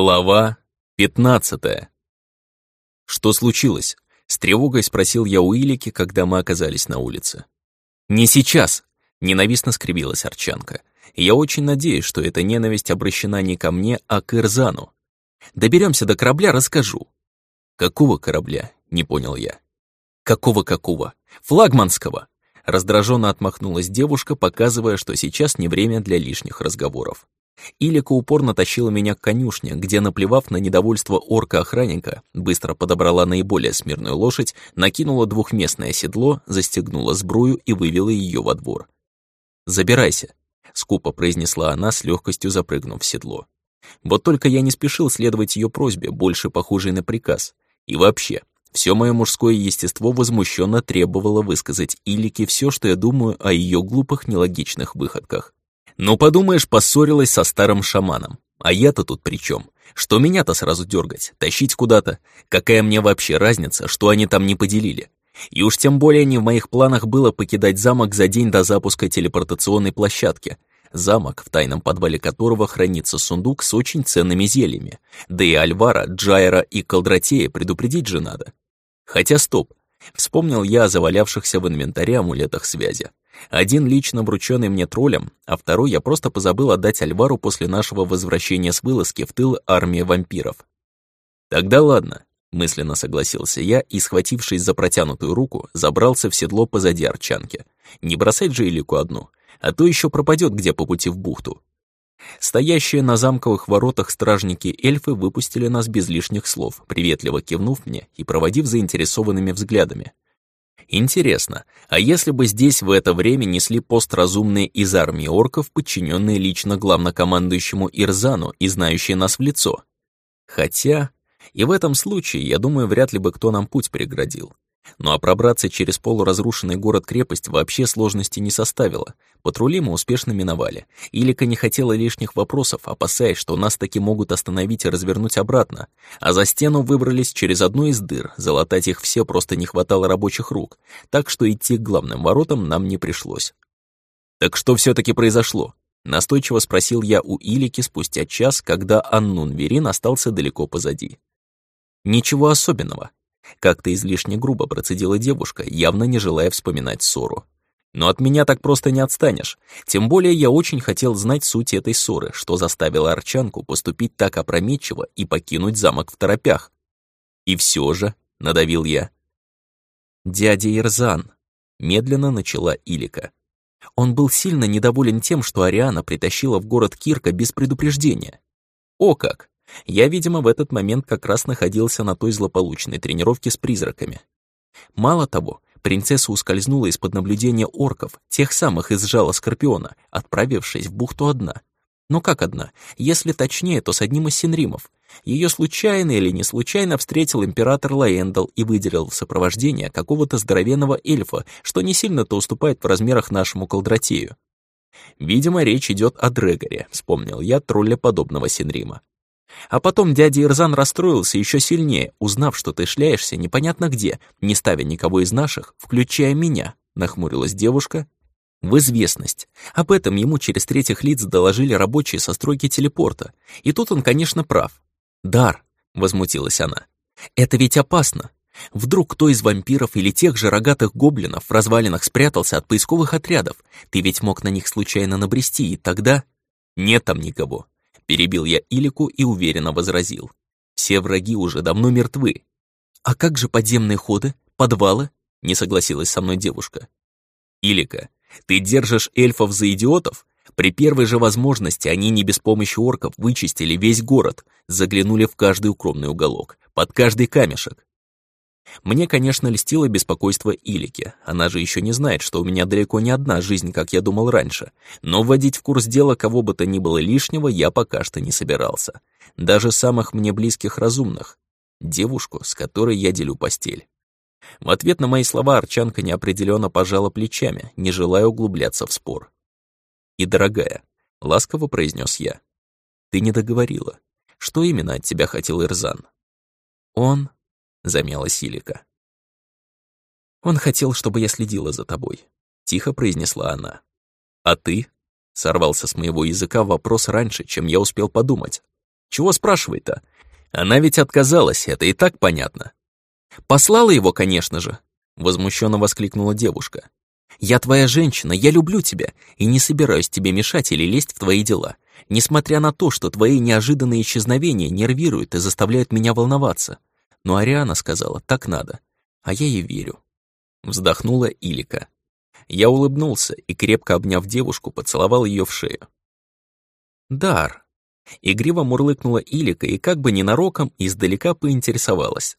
Глава 15 «Что случилось?» — с тревогой спросил я у Илики, когда мы оказались на улице. «Не сейчас!» — ненавистно скривилась Арчанка. «Я очень надеюсь, что эта ненависть обращена не ко мне, а к Ирзану. Доберемся до корабля, расскажу». «Какого корабля?» — не понял я. «Какого-какого? Флагманского!» Раздраженно отмахнулась девушка, показывая, что сейчас не время для лишних разговоров. Илика упорно тащила меня к конюшне, где, наплевав на недовольство орка-охранника, быстро подобрала наиболее смирную лошадь, накинула двухместное седло, застегнула сбрую и вывела ее во двор. «Забирайся», — скупо произнесла она, с легкостью запрыгнув в седло. Вот только я не спешил следовать ее просьбе, больше похожей на приказ. И вообще, все мое мужское естество возмущенно требовало высказать Илике все, что я думаю о ее глупых нелогичных выходках. Ну, подумаешь, поссорилась со старым шаманом. А я-то тут при чем? Что меня-то сразу дергать, тащить куда-то? Какая мне вообще разница, что они там не поделили? И уж тем более не в моих планах было покидать замок за день до запуска телепортационной площадки. Замок, в тайном подвале которого хранится сундук с очень ценными зельями. Да и Альвара, Джайра и Колдратея предупредить же надо. Хотя стоп, вспомнил я о завалявшихся в инвентаре амулетах связи. Один лично врученный мне троллем, а второй я просто позабыл отдать Альвару после нашего возвращения с вылазки в тыл армии вампиров. Тогда ладно, мысленно согласился я и, схватившись за протянутую руку, забрался в седло позади арчанки. Не бросать же Илику одну, а то еще пропадет где по пути в бухту. Стоящие на замковых воротах стражники-эльфы выпустили нас без лишних слов, приветливо кивнув мне и проводив заинтересованными взглядами. Интересно, а если бы здесь в это время несли пост разумные из армии орков, подчиненные лично главнокомандующему Ирзану и знающие нас в лицо? Хотя, и в этом случае, я думаю, вряд ли бы кто нам путь преградил. Ну а пробраться через полуразрушенный город-крепость вообще сложности не составило. Патрули мы успешно миновали. Илика не хотела лишних вопросов, опасаясь, что нас таки могут остановить и развернуть обратно. А за стену выбрались через одну из дыр, залатать их все просто не хватало рабочих рук, так что идти к главным воротам нам не пришлось. «Так что все таки произошло?» Настойчиво спросил я у Илики спустя час, когда Аннун Верин остался далеко позади. «Ничего особенного», как-то излишне грубо процедила девушка, явно не желая вспоминать ссору. Но от меня так просто не отстанешь. Тем более я очень хотел знать суть этой ссоры, что заставило Арчанку поступить так опрометчиво и покинуть замок в торопях. И все же, — надавил я. «Дядя Ирзан», — медленно начала Илика. Он был сильно недоволен тем, что Ариана притащила в город Кирка без предупреждения. О как! Я, видимо, в этот момент как раз находился на той злополучной тренировке с призраками. Мало того, принцесса ускользнула из-под наблюдения орков, тех самых из жала Скорпиона, отправившись в бухту одна. Но как одна? Если точнее, то с одним из синримов. Ее случайно или не случайно встретил император Лаэндал и выделил в сопровождение какого-то здоровенного эльфа, что не сильно-то уступает в размерах нашему колдратею. Видимо, речь идет о Дрегоре, вспомнил я тролля подобного Синрима. А потом дядя Ирзан расстроился еще сильнее, узнав, что ты шляешься непонятно где, не ставя никого из наших, включая меня, нахмурилась девушка. В известность. Об этом ему через третьих лиц доложили рабочие со стройки телепорта. И тут он, конечно, прав. «Дар», — возмутилась она, — «это ведь опасно. Вдруг кто из вампиров или тех же рогатых гоблинов в развалинах спрятался от поисковых отрядов? Ты ведь мог на них случайно набрести, и тогда...» «Нет там никого», Перебил я Илику и уверенно возразил. Все враги уже давно мертвы. А как же подземные ходы, подвалы? Не согласилась со мной девушка. Илика, ты держишь эльфов за идиотов? При первой же возможности они не без помощи орков вычистили весь город, заглянули в каждый укромный уголок, под каждый камешек. Мне, конечно, льстило беспокойство Илики. Она же еще не знает, что у меня далеко не одна жизнь, как я думал раньше. Но вводить в курс дела кого бы то ни было лишнего я пока что не собирался. Даже самых мне близких разумных. Девушку, с которой я делю постель. В ответ на мои слова Арчанка неопределенно пожала плечами, не желая углубляться в спор. «И, дорогая», — ласково произнес я, — «ты не договорила. Что именно от тебя хотел Ирзан?» «Он...» — замяла Силика. «Он хотел, чтобы я следила за тобой», — тихо произнесла она. «А ты?» — сорвался с моего языка вопрос раньше, чем я успел подумать. Чего спрашивать-то? Она ведь отказалась, это и так понятно. Послала его, конечно же, возмущенно воскликнула девушка. Я твоя женщина, я люблю тебя и не собираюсь тебе мешать или лезть в твои дела, несмотря на то, что твои неожиданные исчезновения нервируют и заставляют меня волноваться. Но Ариана сказала, так надо, а я ей верю. Вздохнула Илика. Я улыбнулся и, крепко обняв девушку, поцеловал ее в шею. «Дар!» Игриво мурлыкнула Илика и как бы ненароком издалека поинтересовалась.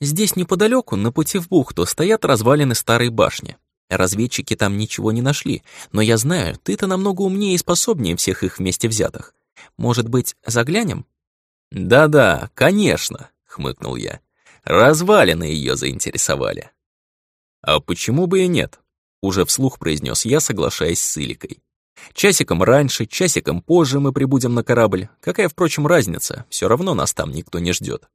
«Здесь неподалеку, на пути в бухту, стоят развалины старой башни. Разведчики там ничего не нашли, но я знаю, ты-то намного умнее и способнее всех их вместе взятых. Может быть, заглянем?» «Да-да, конечно», — хмыкнул я. «Развалины ее заинтересовали». «А почему бы и нет?» Уже вслух произнес я, соглашаясь с Иликой. Часиком раньше, часиком позже мы прибудем на корабль. Какая, впрочем, разница? Все равно нас там никто не ждет.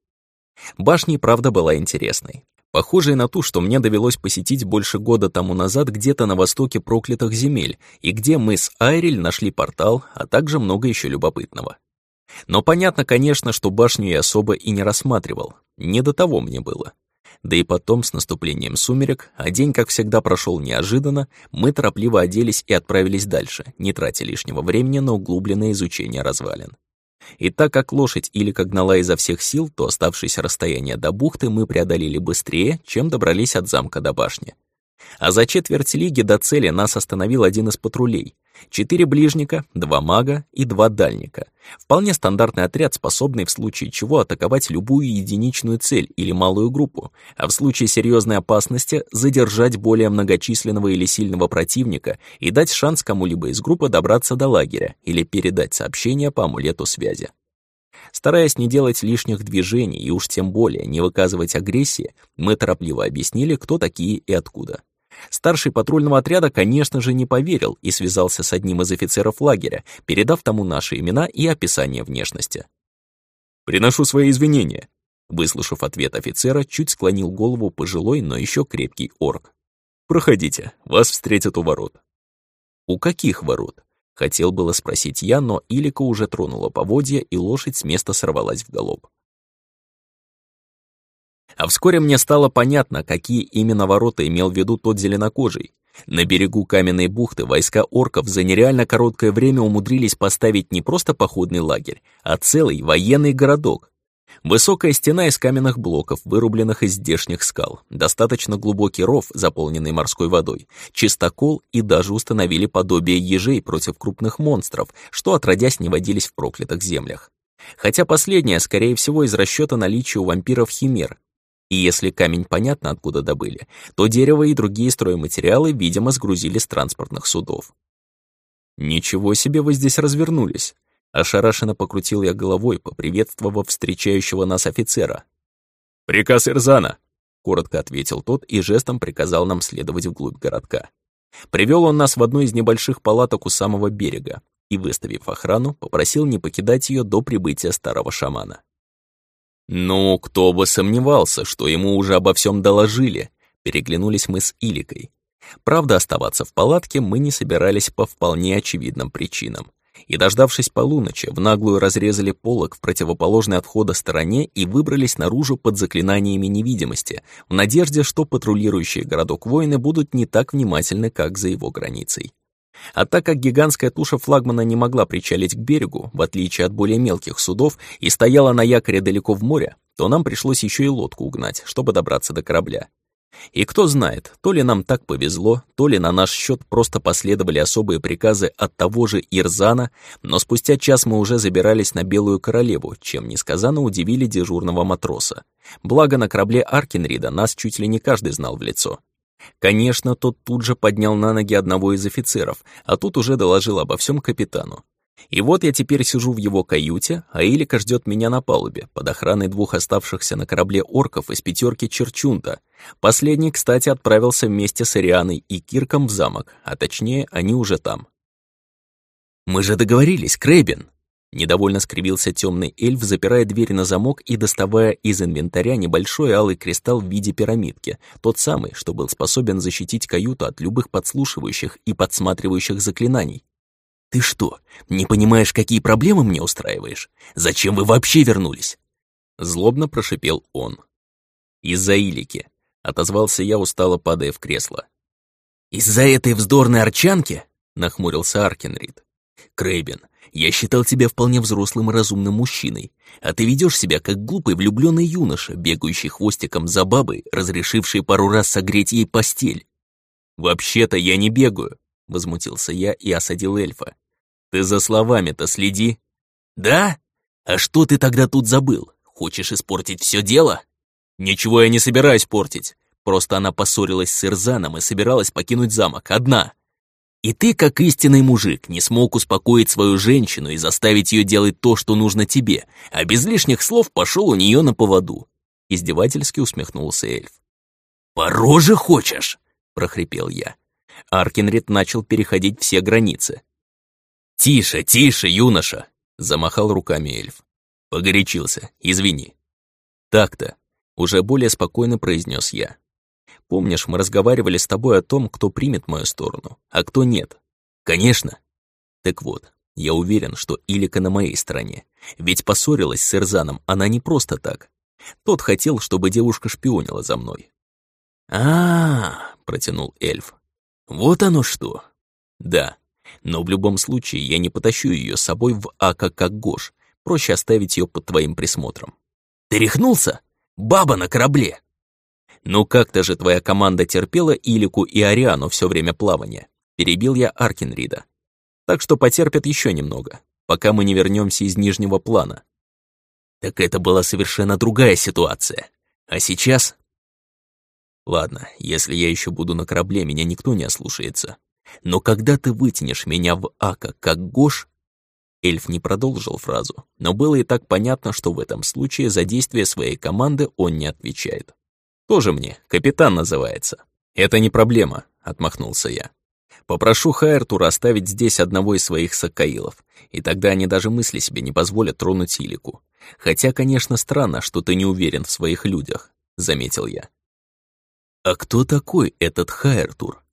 Башня правда была интересной. Похожей на ту, что мне довелось посетить больше года тому назад где-то на востоке проклятых земель, и где мы с Айрель нашли портал, а также много еще любопытного. Но понятно, конечно, что башню я особо и не рассматривал. Не до того мне было. Да и потом, с наступлением сумерек, а день, как всегда, прошел неожиданно, мы торопливо оделись и отправились дальше, не тратя лишнего времени на углубленное изучение развалин. И так как лошадь или как гнала изо всех сил, то оставшееся расстояние до бухты мы преодолели быстрее, чем добрались от замка до башни. А за четверть лиги до цели нас остановил один из патрулей. Четыре ближника, два мага и два дальника. Вполне стандартный отряд, способный в случае чего атаковать любую единичную цель или малую группу, а в случае серьезной опасности задержать более многочисленного или сильного противника и дать шанс кому-либо из группы добраться до лагеря или передать сообщение по амулету связи. Стараясь не делать лишних движений и уж тем более не выказывать агрессии, мы торопливо объяснили, кто такие и откуда. Старший патрульного отряда, конечно же, не поверил и связался с одним из офицеров лагеря, передав тому наши имена и описание внешности. «Приношу свои извинения», — выслушав ответ офицера, чуть склонил голову пожилой, но еще крепкий орк. «Проходите, вас встретят у ворот». «У каких ворот?» — хотел было спросить я, но Илика уже тронула поводья, и лошадь с места сорвалась в галоп. А вскоре мне стало понятно, какие именно ворота имел в виду тот зеленокожий. На берегу каменной бухты войска орков за нереально короткое время умудрились поставить не просто походный лагерь, а целый военный городок. Высокая стена из каменных блоков, вырубленных из здешних скал, достаточно глубокий ров, заполненный морской водой, чистокол и даже установили подобие ежей против крупных монстров, что отродясь не водились в проклятых землях. Хотя последнее, скорее всего, из расчета наличия у вампиров химер, и если камень понятно откуда добыли, то дерево и другие стройматериалы, видимо, сгрузили с транспортных судов. «Ничего себе вы здесь развернулись!» Ошарашенно покрутил я головой, поприветствовав встречающего нас офицера. «Приказ Ирзана!» — коротко ответил тот и жестом приказал нам следовать вглубь городка. Привел он нас в одну из небольших палаток у самого берега и, выставив охрану, попросил не покидать ее до прибытия старого шамана. «Ну, кто бы сомневался, что ему уже обо всем доложили», переглянулись мы с Иликой. Правда, оставаться в палатке мы не собирались по вполне очевидным причинам. И, дождавшись полуночи, в наглую разрезали полог в противоположной от входа стороне и выбрались наружу под заклинаниями невидимости, в надежде, что патрулирующие городок воины будут не так внимательны, как за его границей. А так как гигантская туша флагмана не могла причалить к берегу, в отличие от более мелких судов, и стояла на якоре далеко в море, то нам пришлось еще и лодку угнать, чтобы добраться до корабля. И кто знает, то ли нам так повезло, то ли на наш счет просто последовали особые приказы от того же Ирзана, но спустя час мы уже забирались на Белую Королеву, чем несказанно удивили дежурного матроса. Благо на корабле Аркенрида нас чуть ли не каждый знал в лицо. Конечно, тот тут же поднял на ноги одного из офицеров, а тут уже доложил обо всем капитану. И вот я теперь сижу в его каюте, а Илика ждет меня на палубе, под охраной двух оставшихся на корабле орков из пятерки Черчунта. Последний, кстати, отправился вместе с Арианой и Кирком в замок, а точнее, они уже там. «Мы же договорились, Крэбин!» Недовольно скривился темный эльф, запирая дверь на замок и доставая из инвентаря небольшой алый кристалл в виде пирамидки, тот самый, что был способен защитить каюту от любых подслушивающих и подсматривающих заклинаний. «Ты что, не понимаешь, какие проблемы мне устраиваешь? Зачем вы вообще вернулись?» Злобно прошипел он. «Из-за Илики», — отозвался я, устало падая в кресло. «Из-за этой вздорной арчанки?» — нахмурился Аркенрид. «Крэйбен, я считал тебя вполне взрослым и разумным мужчиной, а ты ведешь себя как глупый влюбленный юноша, бегающий хвостиком за бабой, разрешивший пару раз согреть ей постель». «Вообще-то я не бегаю», — возмутился я и осадил эльфа. «Ты за словами-то следи». «Да? А что ты тогда тут забыл? Хочешь испортить все дело?» «Ничего я не собираюсь портить. Просто она поссорилась с Ирзаном и собиралась покинуть замок, одна. И ты, как истинный мужик, не смог успокоить свою женщину и заставить ее делать то, что нужно тебе, а без лишних слов пошел у нее на поводу. Издевательски усмехнулся эльф. «По роже хочешь?» — прохрипел я. Аркенрид начал переходить все границы. «Тише, тише, юноша!» — замахал руками эльф. Погорячился, извини. «Так-то», — уже более спокойно произнес я. Помнишь, мы разговаривали с тобой о том, кто примет мою сторону, а кто нет? Конечно. Так вот, я уверен, что Илика на моей стороне. Ведь поссорилась с Ирзаном она не просто так. Тот хотел, чтобы девушка шпионила за мной. а, -а, -а протянул эльф. «Вот оно что!» «Да, но в любом случае я не потащу ее с собой в Ака как Гош. Проще оставить ее под твоим присмотром». «Ты рехнулся? Баба на корабле!» «Ну как-то же твоя команда терпела Илику и Ариану все время плавания?» Перебил я Аркинрида. «Так что потерпят еще немного, пока мы не вернемся из Нижнего плана». «Так это была совершенно другая ситуация. А сейчас...» «Ладно, если я еще буду на корабле, меня никто не ослушается. Но когда ты вытянешь меня в Ака как Гош...» Эльф не продолжил фразу, но было и так понятно, что в этом случае за действия своей команды он не отвечает. Тоже мне, капитан называется. Это не проблема, отмахнулся я. Попрошу Хайртура оставить здесь одного из своих сакаилов, и тогда они даже мысли себе не позволят тронуть Илику. Хотя, конечно, странно, что ты не уверен в своих людях, заметил я. А кто такой этот Хайртур?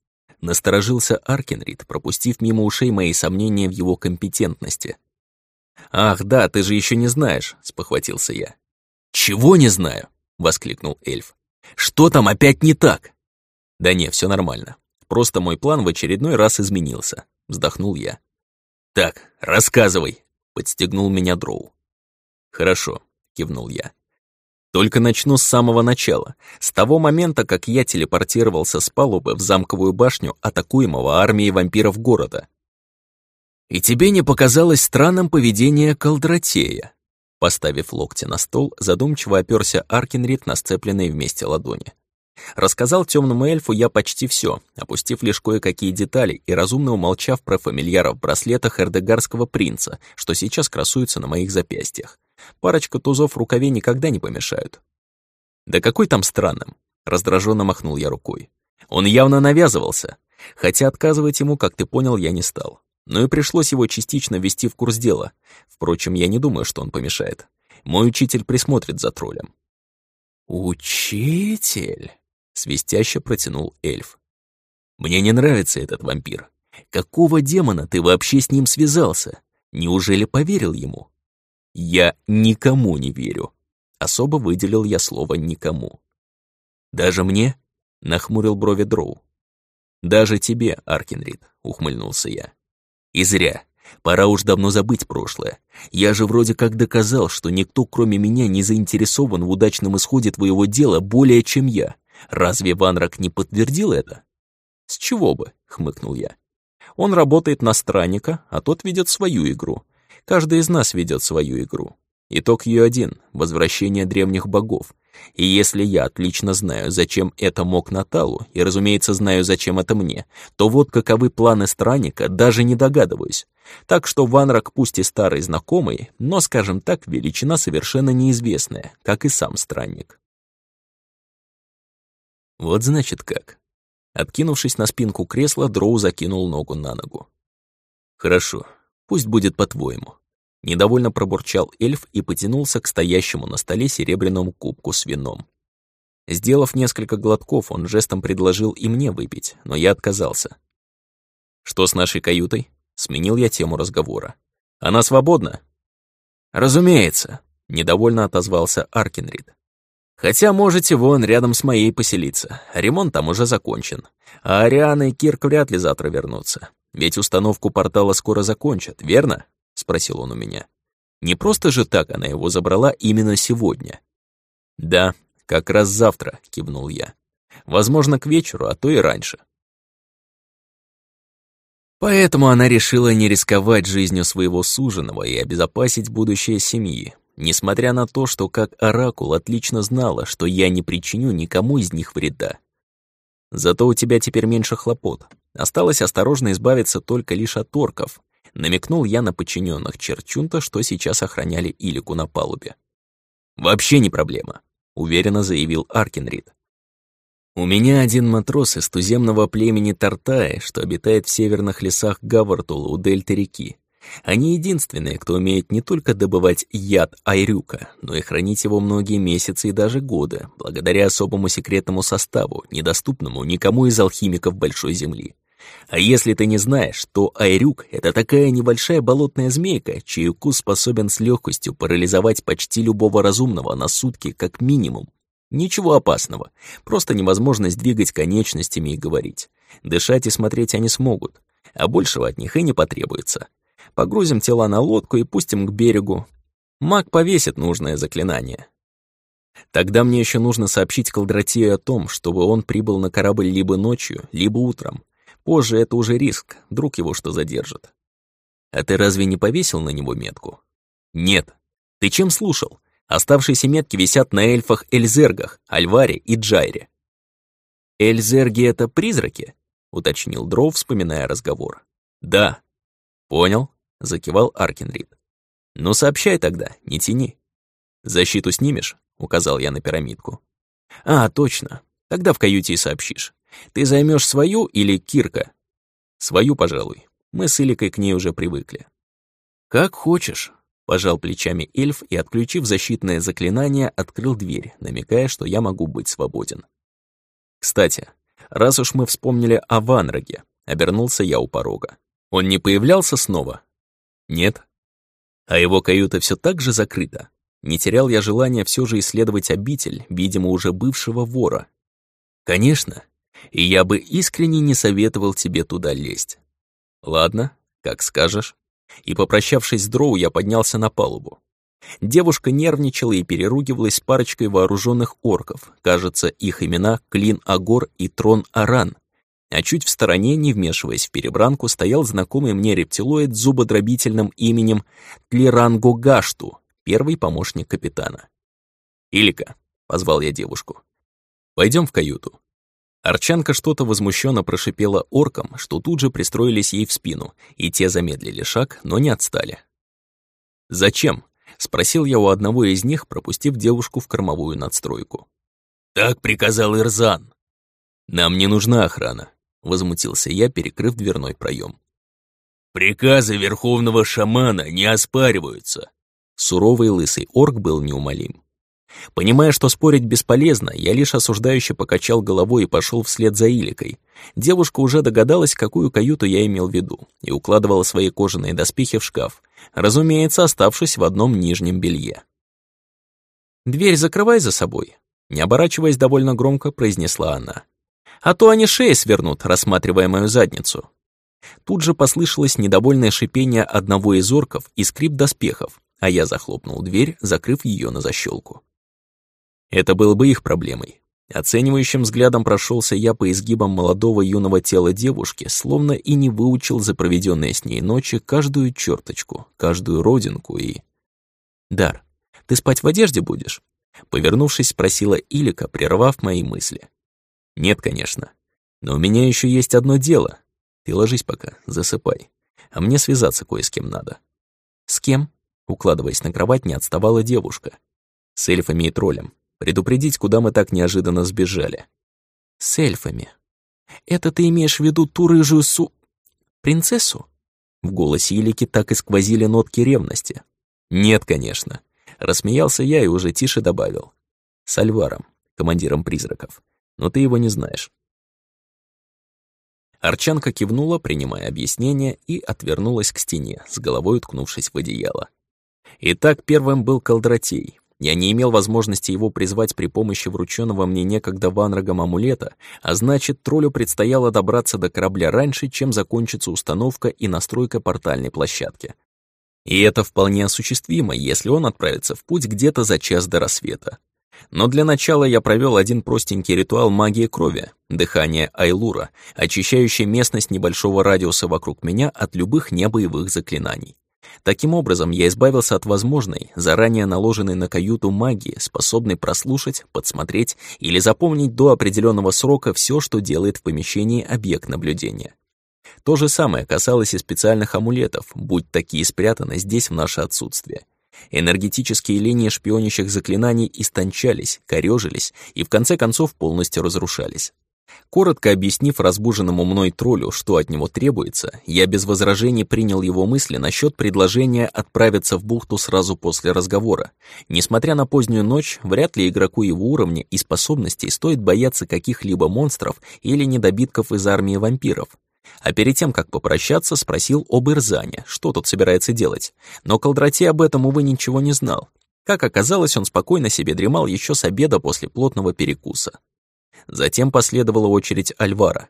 Насторожился Аркенрид, пропустив мимо ушей мои сомнения в его компетентности. «Ах, да, ты же еще не знаешь», — спохватился я. «Чего не знаю?» — воскликнул эльф. Что там опять не так? Да не, все нормально. Просто мой план в очередной раз изменился. Вздохнул я. Так, рассказывай, подстегнул меня Дроу. Хорошо, кивнул я. Только начну с самого начала, с того момента, как я телепортировался с палубы в замковую башню атакуемого армией вампиров города. И тебе не показалось странным поведение Колдратея? Поставив локти на стол, задумчиво оперся Аркинрид на сцепленные вместе ладони. Рассказал темному эльфу я почти все, опустив лишь кое-какие детали и разумно умолчав про фамильяра в браслетах эрдегарского принца, что сейчас красуется на моих запястьях. Парочка тузов в рукаве никогда не помешают. «Да какой там странным?» — раздраженно махнул я рукой. «Он явно навязывался, хотя отказывать ему, как ты понял, я не стал но и пришлось его частично ввести в курс дела. Впрочем, я не думаю, что он помешает. Мой учитель присмотрит за троллем. «Учитель?» — свистяще протянул эльф. «Мне не нравится этот вампир. Какого демона ты вообще с ним связался? Неужели поверил ему?» «Я никому не верю». Особо выделил я слово «никому». «Даже мне?» — нахмурил брови Дроу. «Даже тебе, Аркинрид», — ухмыльнулся я. И зря. Пора уж давно забыть прошлое. Я же вроде как доказал, что никто, кроме меня, не заинтересован в удачном исходе твоего дела более, чем я. Разве Ванрак не подтвердил это? С чего бы, хмыкнул я. Он работает на странника, а тот ведет свою игру. Каждый из нас ведет свою игру. Итог ее один — возвращение древних богов. И если я отлично знаю, зачем это мог Наталу, и, разумеется, знаю, зачем это мне, то вот каковы планы странника, даже не догадываюсь. Так что Ванрак пусть и старый знакомый, но, скажем так, величина совершенно неизвестная, как и сам странник. Вот значит как. Откинувшись на спинку кресла, Дроу закинул ногу на ногу. «Хорошо, пусть будет по-твоему. Недовольно пробурчал эльф и потянулся к стоящему на столе серебряному кубку с вином. Сделав несколько глотков, он жестом предложил и мне выпить, но я отказался. «Что с нашей каютой?» — Сменил я тему разговора. «Она свободна?» «Разумеется», — недовольно отозвался Аркенрид. «Хотя можете вон рядом с моей поселиться. Ремонт там уже закончен. А Ариана и Кирк вряд ли завтра вернутся. Ведь установку портала скоро закончат, верно?» — спросил он у меня. «Не просто же так она его забрала именно сегодня». «Да, как раз завтра», — кивнул я. «Возможно, к вечеру, а то и раньше». Поэтому она решила не рисковать жизнью своего суженого и обезопасить будущее семьи, несмотря на то, что как Оракул отлично знала, что я не причиню никому из них вреда. Зато у тебя теперь меньше хлопот. Осталось осторожно избавиться только лишь от орков. Намекнул я на подчиненных Черчунта, что сейчас охраняли Илику на палубе. «Вообще не проблема», — уверенно заявил Аркенрид. У меня один матрос из туземного племени Тартаи, что обитает в северных лесах Гавартула у дельты реки. Они единственные, кто умеет не только добывать яд айрюка, но и хранить его многие месяцы и даже годы, благодаря особому секретному составу, недоступному никому из алхимиков Большой Земли. А если ты не знаешь, то айрюк — это такая небольшая болотная змейка, чей укус способен с легкостью парализовать почти любого разумного на сутки как минимум. Ничего опасного, просто невозможность двигать конечностями и говорить. Дышать и смотреть они смогут, а большего от них и не потребуется. Погрузим тела на лодку и пустим к берегу. Маг повесит нужное заклинание. Тогда мне еще нужно сообщить Колдратию о том, чтобы он прибыл на корабль либо ночью, либо утром. Позже это уже риск, вдруг его что задержит. А ты разве не повесил на него метку? Нет. Ты чем слушал? Оставшиеся метки висят на эльфах-эльзергах, Альваре и Джайре. «Эльзерги — это призраки?» — уточнил Дроу, вспоминая разговор. «Да». «Понял», — закивал Аркенрид. «Ну, сообщай тогда, не тяни». «Защиту снимешь?» — указал я на пирамидку. «А, точно. Тогда в каюте и сообщишь. Ты займешь свою или Кирка?» «Свою, пожалуй. Мы с Иликой к ней уже привыкли». «Как хочешь», Пожал плечами эльф и, отключив защитное заклинание, открыл дверь, намекая, что я могу быть свободен. Кстати, раз уж мы вспомнили о Ванраге, обернулся я у порога. Он не появлялся снова? Нет. А его каюта все так же закрыта. Не терял я желания все же исследовать обитель, видимо, уже бывшего вора. Конечно, и я бы искренне не советовал тебе туда лезть. Ладно, как скажешь и, попрощавшись с Дроу, я поднялся на палубу. Девушка нервничала и переругивалась с парочкой вооруженных орков. Кажется, их имена Клин Агор и Трон Аран. А чуть в стороне, не вмешиваясь в перебранку, стоял знакомый мне рептилоид с зубодробительным именем Тлиранго Гашту, первый помощник капитана. «Илика», — позвал я девушку, — «пойдем в каюту». Арчанка что-то возмущенно прошипела оркам, что тут же пристроились ей в спину, и те замедлили шаг, но не отстали. «Зачем?» — спросил я у одного из них, пропустив девушку в кормовую надстройку. «Так приказал Ирзан». «Нам не нужна охрана», — возмутился я, перекрыв дверной проем. «Приказы верховного шамана не оспариваются». Суровый лысый орк был неумолим. Понимая, что спорить бесполезно, я лишь осуждающе покачал головой и пошел вслед за Иликой. Девушка уже догадалась, какую каюту я имел в виду, и укладывала свои кожаные доспехи в шкаф, разумеется, оставшись в одном нижнем белье. «Дверь закрывай за собой», — не оборачиваясь довольно громко, произнесла она. «А то они шеи свернут, рассматривая мою задницу». Тут же послышалось недовольное шипение одного из орков и скрип доспехов, а я захлопнул дверь, закрыв ее на защелку. Это было бы их проблемой. Оценивающим взглядом прошелся я по изгибам молодого юного тела девушки, словно и не выучил за проведенные с ней ночи каждую черточку, каждую родинку и... «Дар, ты спать в одежде будешь?» Повернувшись, спросила Илика, прервав мои мысли. «Нет, конечно. Но у меня еще есть одно дело. Ты ложись пока, засыпай. А мне связаться кое с кем надо». «С кем?» Укладываясь на кровать, не отставала девушка. «С эльфами и троллем. Предупредить, куда мы так неожиданно сбежали. С эльфами. Это ты имеешь в виду ту рыжую су... принцессу? В голосе Илики так и сквозили нотки ревности. Нет, конечно. Рассмеялся я и уже тише добавил. С Альваром, командиром призраков. Но ты его не знаешь. Арчанка кивнула, принимая объяснение, и отвернулась к стене, с головой уткнувшись в одеяло. Итак, первым был Колдратей. Я не имел возможности его призвать при помощи врученного мне некогда ванрогом амулета, а значит, троллю предстояло добраться до корабля раньше, чем закончится установка и настройка портальной площадки. И это вполне осуществимо, если он отправится в путь где-то за час до рассвета. Но для начала я провел один простенький ритуал магии крови, дыхание Айлура, очищающее местность небольшого радиуса вокруг меня от любых небоевых заклинаний. Таким образом, я избавился от возможной, заранее наложенной на каюту магии, способной прослушать, подсмотреть или запомнить до определенного срока все, что делает в помещении объект наблюдения. То же самое касалось и специальных амулетов, будь такие спрятаны здесь в наше отсутствие. Энергетические линии шпионящих заклинаний истончались, корёжились и в конце концов полностью разрушались. Коротко объяснив разбуженному мной троллю, что от него требуется, я без возражений принял его мысли насчет предложения отправиться в бухту сразу после разговора. Несмотря на позднюю ночь, вряд ли игроку его уровня и способностей стоит бояться каких-либо монстров или недобитков из армии вампиров. А перед тем, как попрощаться, спросил об Ирзане, что тут собирается делать. Но Колдрате об этом, увы, ничего не знал. Как оказалось, он спокойно себе дремал еще с обеда после плотного перекуса. Затем последовала очередь Альвара.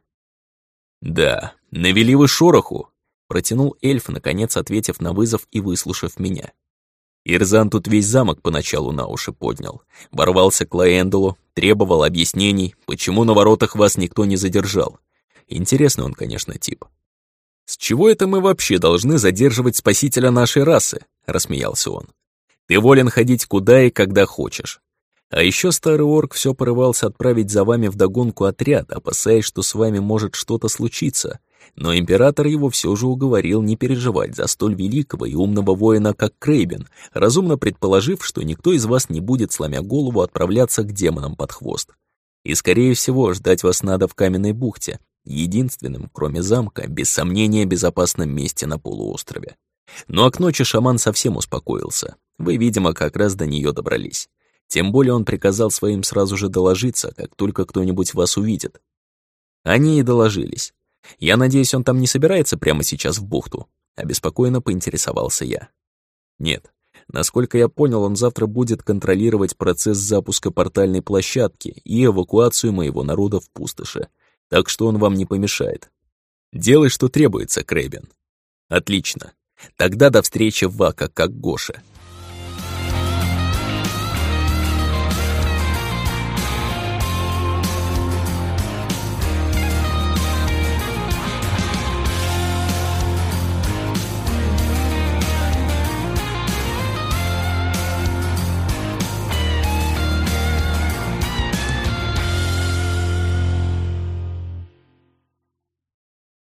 «Да, навели вы шороху», — протянул эльф, наконец ответив на вызов и выслушав меня. Ирзан тут весь замок поначалу на уши поднял. Ворвался к Лаэндулу, требовал объяснений, почему на воротах вас никто не задержал. Интересный он, конечно, тип. «С чего это мы вообще должны задерживать спасителя нашей расы?» — рассмеялся он. «Ты волен ходить куда и когда хочешь. А еще старый орк все порывался отправить за вами вдогонку отряд, опасаясь, что с вами может что-то случиться. Но император его все же уговорил не переживать за столь великого и умного воина, как Крейбен, разумно предположив, что никто из вас не будет, сломя голову, отправляться к демонам под хвост. И, скорее всего, ждать вас надо в каменной бухте, единственном, кроме замка, без сомнения, безопасном месте на полуострове. Но к ночи шаман совсем успокоился. Вы, видимо, как раз до нее добрались. Тем более он приказал своим сразу же доложиться, как только кто-нибудь вас увидит. Они и доложились. Я надеюсь, он там не собирается прямо сейчас в бухту? Обеспокоенно поинтересовался я. Нет. Насколько я понял, он завтра будет контролировать процесс запуска портальной площадки и эвакуацию моего народа в пустоши. Так что он вам не помешает. Делай, что требуется, Крэбин. Отлично. Тогда до встречи в Вака, как Гоша.